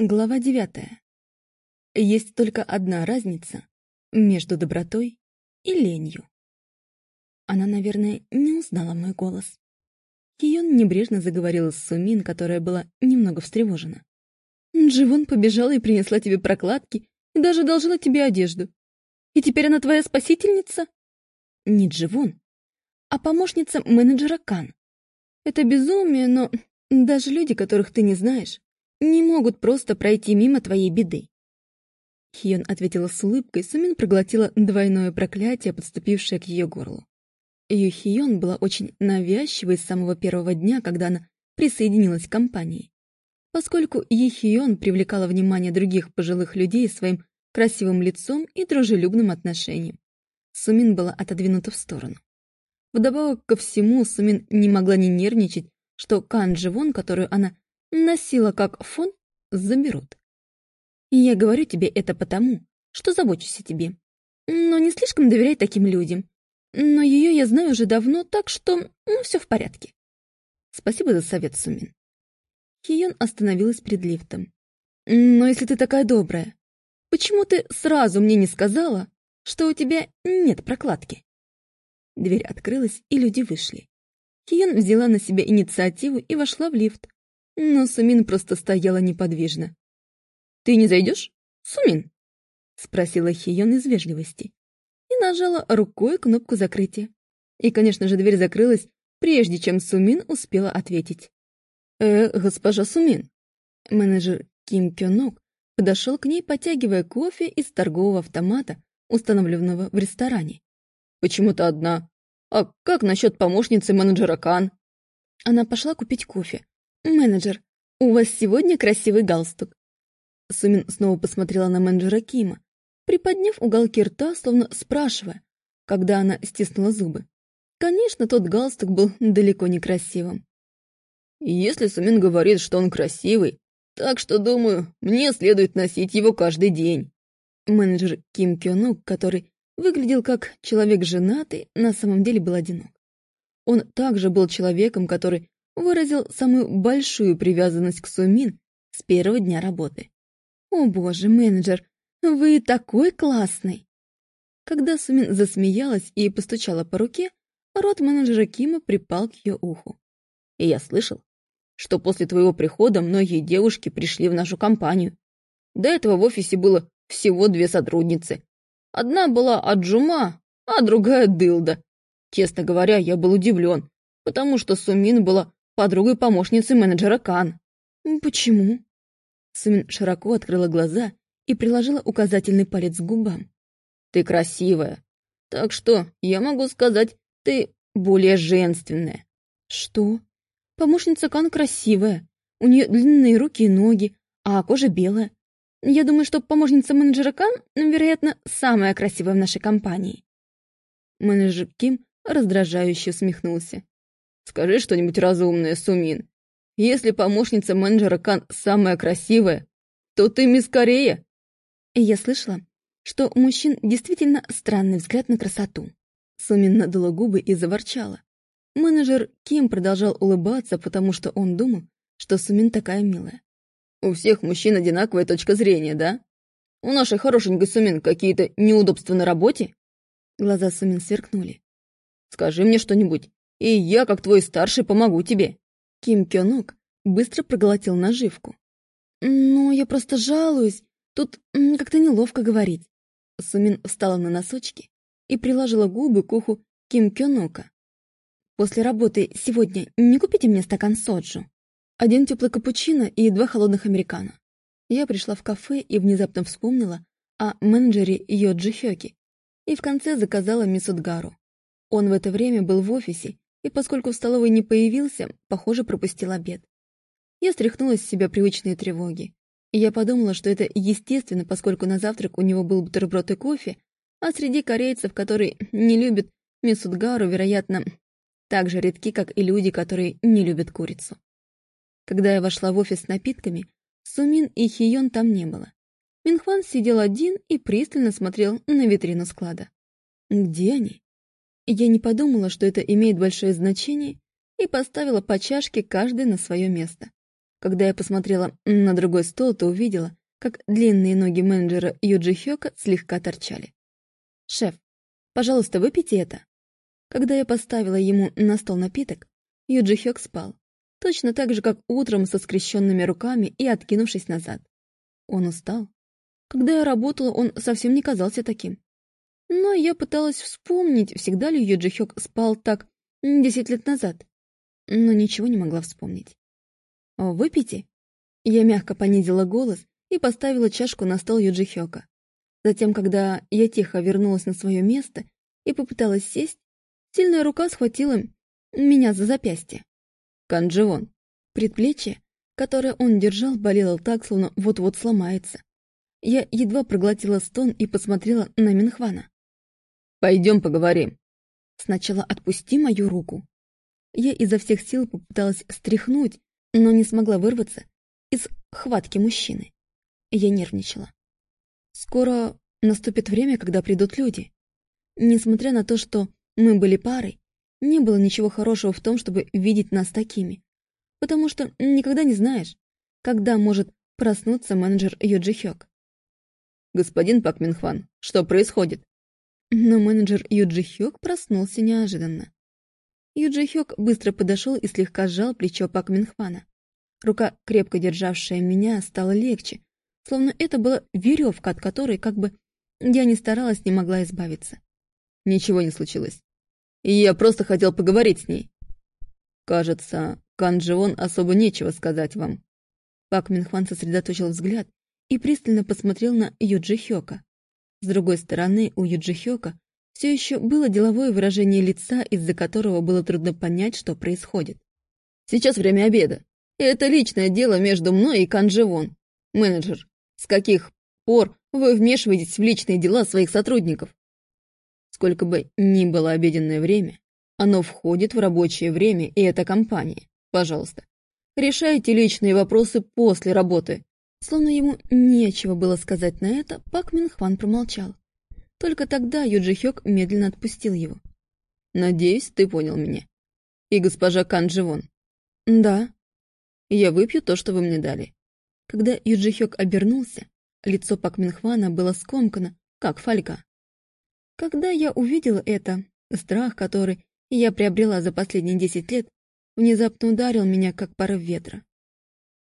Глава девятая. Есть только одна разница между добротой и ленью. Она, наверное, не узнала мой голос. Кион небрежно заговорила с Сумин, которая была немного встревожена. «Дживон побежала и принесла тебе прокладки, и даже одолжила тебе одежду. И теперь она твоя спасительница?» «Не Дживон, а помощница менеджера Кан. Это безумие, но даже люди, которых ты не знаешь, не могут просто пройти мимо твоей беды. Хион ответила с улыбкой, Сумин проглотила двойное проклятие, подступившее к ее горлу. Ее Хион была очень навязчивой с самого первого дня, когда она присоединилась к компании. Поскольку Ехион привлекала внимание других пожилых людей своим красивым лицом и дружелюбным отношением, Сумин была отодвинута в сторону. Вдобавок ко всему, Сумин не могла не нервничать, что Кан Живон, которую она носила как фон, заберут. И я говорю тебе это потому, что забочусь о тебе. Но не слишком доверяй таким людям. Но ее я знаю уже давно, так что ну, все в порядке. Спасибо за совет, Сумин. Хион остановилась перед лифтом. Но если ты такая добрая, почему ты сразу мне не сказала, что у тебя нет прокладки? Дверь открылась, и люди вышли. Хион взяла на себя инициативу и вошла в лифт, но Сумин просто стояла неподвижно. «Ты не зайдешь, Сумин?» — спросила Хион из вежливости и нажала рукой кнопку закрытия. И, конечно же, дверь закрылась, прежде чем Сумин успела ответить. «Э, госпожа Сумин!» Менеджер Ким Кёнок подошел к ней, потягивая кофе из торгового автомата, установленного в ресторане. «Почему то одна? А как насчет помощницы менеджера Кан?» Она пошла купить кофе, «Менеджер, у вас сегодня красивый галстук». Сумин снова посмотрела на менеджера Кима, приподняв уголки рта, словно спрашивая, когда она стиснула зубы. Конечно, тот галстук был далеко не красивым. «Если Сумин говорит, что он красивый, так что, думаю, мне следует носить его каждый день». Менеджер Ким Кёнук, который выглядел как человек женатый, на самом деле был одинок. Он также был человеком, который выразил самую большую привязанность к Сумин с первого дня работы. «О боже, менеджер, вы такой классный!» Когда Сумин засмеялась и постучала по руке, рот менеджера Кима припал к ее уху. «И я слышал, что после твоего прихода многие девушки пришли в нашу компанию. До этого в офисе было всего две сотрудницы. Одна была Аджума, а другая Дылда. Честно говоря, я был удивлен, потому что Сумин была подругой помощницы менеджера Кан. Почему? Сумин широко открыла глаза и приложила указательный палец к губам. Ты красивая. Так что, я могу сказать, ты более женственная. Что? Помощница Кан красивая. У нее длинные руки и ноги, а кожа белая. Я думаю, что помощница менеджера Кан, вероятно, самая красивая в нашей компании. Менеджер Ким раздражающе усмехнулся. Скажи что-нибудь разумное, Сумин. Если помощница менеджера Кан самая красивая, то ты мисс Корея. Я слышала, что у мужчин действительно странный взгляд на красоту. Сумин надула губы и заворчала. Менеджер Ким продолжал улыбаться, потому что он думал, что Сумин такая милая. «У всех мужчин одинаковая точка зрения, да? У нашей хорошенькой Сумин какие-то неудобства на работе?» Глаза Сумин сверкнули. «Скажи мне что-нибудь, и я, как твой старший, помогу тебе». Ким Кёнок быстро проглотил наживку. «Ну, я просто жалуюсь. Тут как-то неловко говорить». Сумин встала на носочки и приложила губы к уху Ким Кёнока. «После работы сегодня не купите мне стакан соджу? Один теплый капучино и два холодных американо». Я пришла в кафе и внезапно вспомнила о менеджере Йоджи Хёки и в конце заказала мисудгару. Он в это время был в офисе и поскольку в столовой не появился, похоже, пропустил обед. Я стряхнула с себя привычные тревоги. И я подумала, что это естественно, поскольку на завтрак у него был бутерброд и кофе, а среди корейцев, которые не любят мисудгару, вероятно, так же редки, как и люди, которые не любят курицу. Когда я вошла в офис с напитками, Сумин и Хион там не было. Минхван сидел один и пристально смотрел на витрину склада. Где они? Я не подумала, что это имеет большое значение, и поставила по чашке каждый на свое место. Когда я посмотрела на другой стол, то увидела, как длинные ноги менеджера Юджи Хёка слегка торчали. «Шеф, пожалуйста, выпейте это». Когда я поставила ему на стол напиток, Юджи Хёк спал, точно так же, как утром со скрещенными руками и откинувшись назад. Он устал. Когда я работала, он совсем не казался таким. Но я пыталась вспомнить, всегда ли Юджи Хёк спал так десять лет назад, но ничего не могла вспомнить. «Выпейте?» Я мягко понизила голос и поставила чашку на стол Юджи Хёка. Затем, когда я тихо вернулась на свое место и попыталась сесть, сильная рука схватила меня за запястье. Канджион. Предплечье, которое он держал, болело так, словно вот-вот сломается. Я едва проглотила стон и посмотрела на Минхвана. «Пойдем поговорим». «Сначала отпусти мою руку». Я изо всех сил попыталась стряхнуть, но не смогла вырваться из хватки мужчины. Я нервничала. Скоро наступит время, когда придут люди. Несмотря на то, что мы были парой, не было ничего хорошего в том, чтобы видеть нас такими. Потому что никогда не знаешь, когда может проснуться менеджер Юджи Хёк. «Господин Пак Минхван, что происходит?» Но менеджер Юджи Хёк проснулся неожиданно. Юджи Хёк быстро подошел и слегка сжал плечо Пак Минхвана. Рука, крепко державшая меня, стала легче, словно это была веревка, от которой, как бы я ни старалась, не могла избавиться. Ничего не случилось. Я просто хотел поговорить с ней. Кажется, Канджион особо нечего сказать вам. Пак Минхван сосредоточил взгляд и пристально посмотрел на Юджи Хёка. С другой стороны, у Юджи Хёка все еще было деловое выражение лица, из-за которого было трудно понять, что происходит. «Сейчас время обеда. И это личное дело между мной и Канжевон. Менеджер, с каких пор вы вмешиваетесь в личные дела своих сотрудников? Сколько бы ни было обеденное время, оно входит в рабочее время, и это компания. Пожалуйста, решайте личные вопросы после работы, Словно ему нечего было сказать на это, Пак Минхван промолчал. Только тогда Юджи Хёк медленно отпустил его. «Надеюсь, ты понял меня. И госпожа Кан Дживон». «Да». «Я выпью то, что вы мне дали». Когда Юджи Хёк обернулся, лицо Пак Минхвана было скомкано, как фольга. Когда я увидела это, страх, который я приобрела за последние десять лет, внезапно ударил меня, как порыв ветра.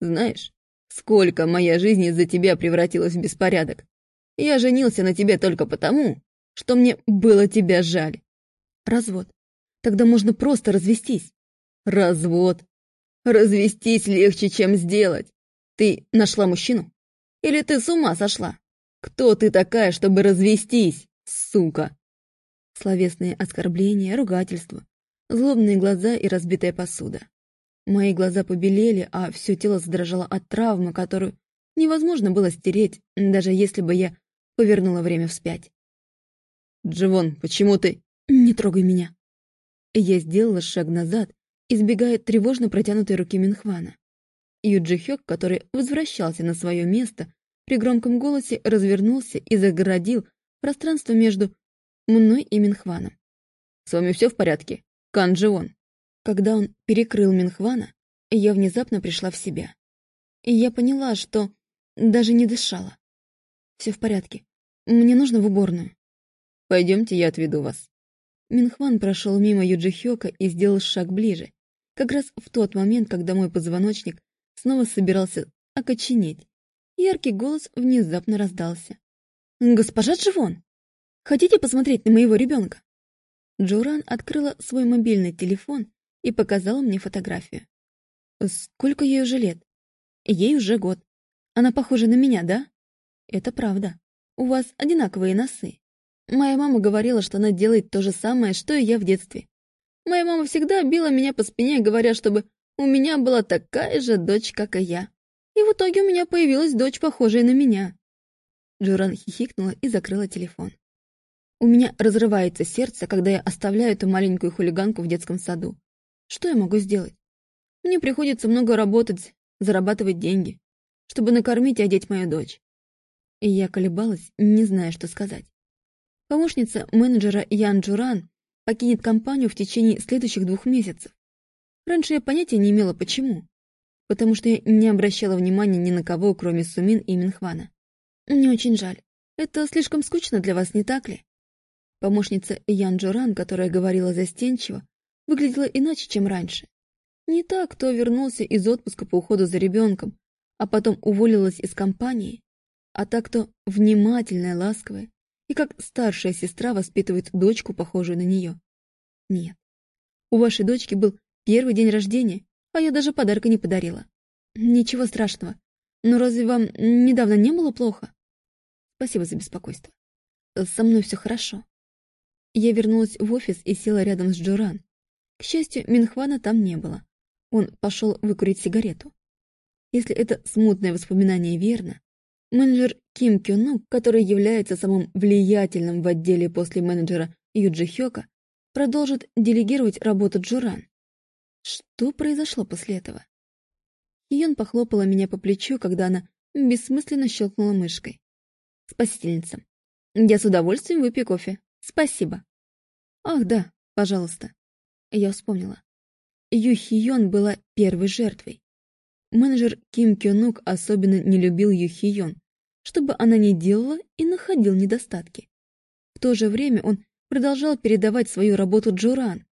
«Знаешь, Сколько моя жизнь из-за тебя превратилась в беспорядок. Я женился на тебе только потому, что мне было тебя жаль. Развод. Тогда можно просто развестись. Развод. Развестись легче, чем сделать. Ты нашла мужчину? Или ты с ума сошла? Кто ты такая, чтобы развестись, сука? Словесные оскорбления, ругательства, злобные глаза и разбитая посуда. Мои глаза побелели, а все тело задрожало от травмы, которую невозможно было стереть, даже если бы я повернула время вспять. «Дживон, почему ты...» «Не трогай меня!» Я сделала шаг назад, избегая тревожно протянутой руки Минхвана. Юджи Хёк, который возвращался на свое место, при громком голосе развернулся и загородил пространство между мной и Минхваном. «С вами все в порядке? Кан Дживон?» Когда он перекрыл Минхвана, я внезапно пришла в себя. И я поняла, что даже не дышала. Все в порядке. Мне нужно в уборную. Пойдемте, я отведу вас. Минхван прошел мимо Юджихёка и сделал шаг ближе, как раз в тот момент, когда мой позвоночник снова собирался окоченеть. Яркий голос внезапно раздался. «Госпожа Дживон, хотите посмотреть на моего ребенка?» Джуран открыла свой мобильный телефон и показала мне фотографию. Сколько ей уже лет? Ей уже год. Она похожа на меня, да? Это правда. У вас одинаковые носы. Моя мама говорила, что она делает то же самое, что и я в детстве. Моя мама всегда била меня по спине, говоря, чтобы у меня была такая же дочь, как и я. И в итоге у меня появилась дочь, похожая на меня. Джуран хихикнула и закрыла телефон. У меня разрывается сердце, когда я оставляю эту маленькую хулиганку в детском саду. Что я могу сделать? Мне приходится много работать, зарабатывать деньги, чтобы накормить и одеть мою дочь. И я колебалась, не зная, что сказать. Помощница менеджера Ян Джуран покинет компанию в течение следующих двух месяцев. Раньше я понятия не имела, почему. потому что я не обращала внимания ни на кого, кроме Сумин и Минхвана. Мне очень жаль. Это слишком скучно для вас, не так ли? Помощница Ян Джоран, которая говорила застенчиво, выглядела иначе, чем раньше. Не так, кто вернулся из отпуска по уходу за ребенком, а потом уволилась из компании, а так, кто внимательная, ласковая и как старшая сестра воспитывает дочку, похожую на нее. Нет. У вашей дочки был первый день рождения, а я даже подарка не подарила. Ничего страшного. Но разве вам недавно не было плохо? Спасибо за беспокойство. Со мной все хорошо. Я вернулась в офис и села рядом с Джоран. К счастью, Минхвана там не было. Он пошел выкурить сигарету. Если это смутное воспоминание верно, менеджер Ким Кюнук, который является самым влиятельным в отделе после менеджера Юджи Хёка, продолжит делегировать работу Джуран. Что произошло после этого? Ион похлопала меня по плечу, когда она бессмысленно щелкнула мышкой. «Спасительница, я с удовольствием выпью кофе. Спасибо». «Ах, да, пожалуйста». Я вспомнила. Ю Хион была первой жертвой. Менеджер Ким Кёнук особенно не любил Ю Хион, что бы она ни делала и находил недостатки. В то же время он продолжал передавать свою работу Джоран,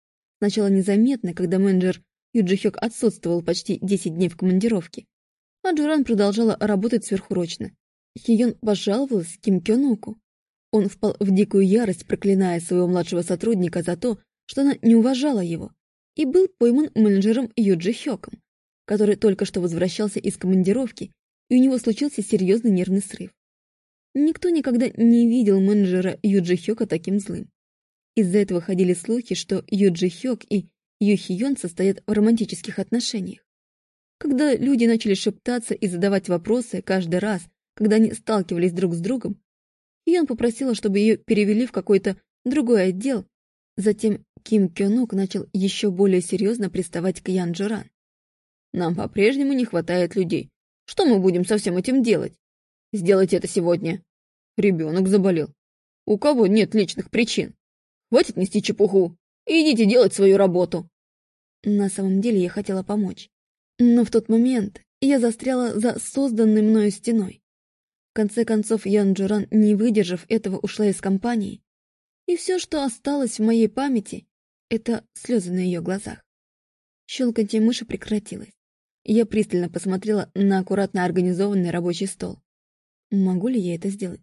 Сначала незаметно, когда менеджер Юджихёк отсутствовал почти 10 дней в командировке, а Джуран продолжала работать сверхурочно. Хиён пожаловалась Ким Кёнуку. Он впал в дикую ярость, проклиная своего младшего сотрудника за то, что она не уважала его, и был пойман менеджером Юджи Хёком, который только что возвращался из командировки, и у него случился серьезный нервный срыв. Никто никогда не видел менеджера Юджи Хёка таким злым. Из-за этого ходили слухи, что Юджи Хёк и Ю Хиён состоят в романтических отношениях. Когда люди начали шептаться и задавать вопросы каждый раз, когда они сталкивались друг с другом, Хиён попросила, чтобы ее перевели в какой-то другой отдел. Затем Ким Кёнук начал еще более серьезно приставать к Ян Джоран. «Нам по-прежнему не хватает людей. Что мы будем со всем этим делать? Сделайте это сегодня. Ребенок заболел. У кого нет личных причин? Хватит нести чепуху идите делать свою работу. На самом деле я хотела помочь. Но в тот момент я застряла за созданной мною стеной. В конце концов, Ян Джуран, не выдержав этого, ушла из компании. И все, что осталось в моей памяти, это слезы на ее глазах. Щелканье мыши прекратилось. Я пристально посмотрела на аккуратно организованный рабочий стол. Могу ли я это сделать?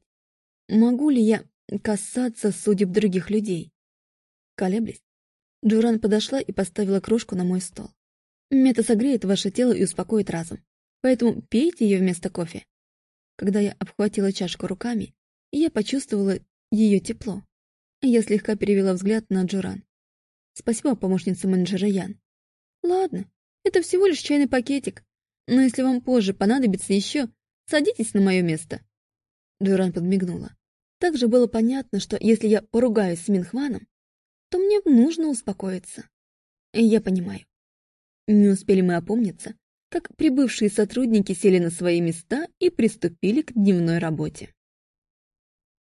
Могу ли я касаться судеб других людей? Колеблясь, Джуран подошла и поставила кружку на мой стол. Мета согреет ваше тело и успокоит разум, поэтому пейте ее вместо кофе. Когда я обхватила чашку руками, я почувствовала ее тепло. Я слегка перевела взгляд на Джуран. Спасибо, помощница менеджера Ян. Ладно, это всего лишь чайный пакетик, но если вам позже понадобится еще, садитесь на мое место. Джуран подмигнула. Также было понятно, что если я поругаюсь с Минхваном, то мне нужно успокоиться. Я понимаю. Не успели мы опомниться, как прибывшие сотрудники сели на свои места и приступили к дневной работе.